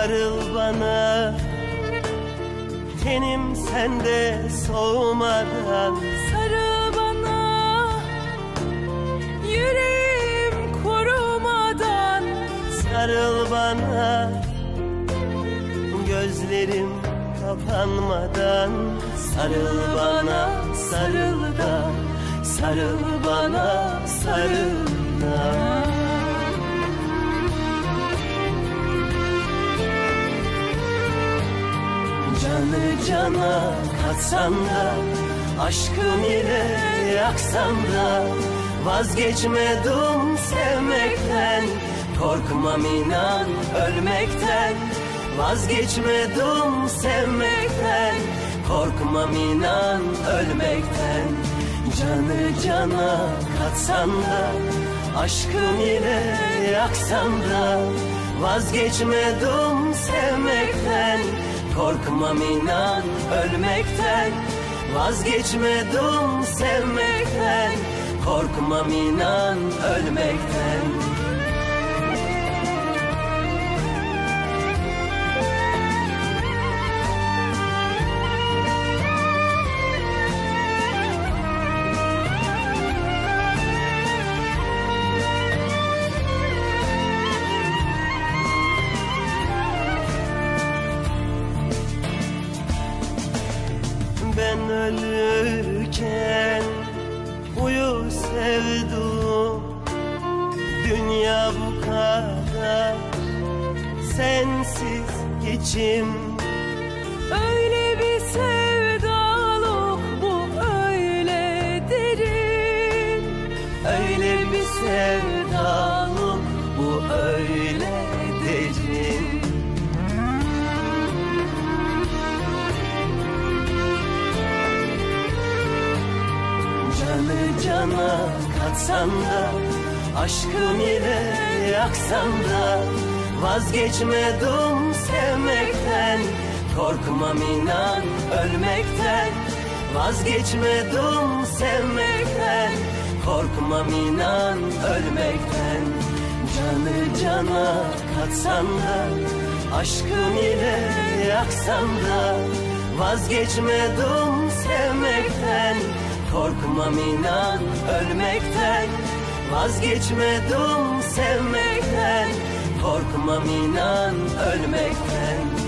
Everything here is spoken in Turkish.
Sarıl bana. Tenim sende soğumadan Sarıl bana. Yüreğim kurumadan Sarıl bana. Gözlerim kapanmadan. Sarıl bana sarıl da. Sarıl bana sarıl da Canı cana katsan da Aşkın ile yaksan da Vazgeçmedim sevmekten Korkmam inan ölmekten Vazgeçmedim sevmekten Korkmam inan ölmekten. Canı cana katsan da Aşkın ile yaksan da Vazgeçmedim sevmekten Korkmam inan ölmekten. Vazgeçmedim sevmekten. Korkmam inan ölmekten ölürken uyu sevdum. Dünya bu kadar sensiz geçim. Öyle bir sevdalık bu öyle derin. Öyle bir sevdalık cana katsan da Aşkın ile yaksan da Vazgeçmedim sevmekten Korkmam inan ölmekten Vazgeçmedim sevmekten Korkmam inan ölmekten. Canı cana katsan da Aşkın ile yaksan da Vazgeçmedim sevmekten Korkmam inan ölmekten Vazgeçmedim sevmekten. Korkmam inan ölmekten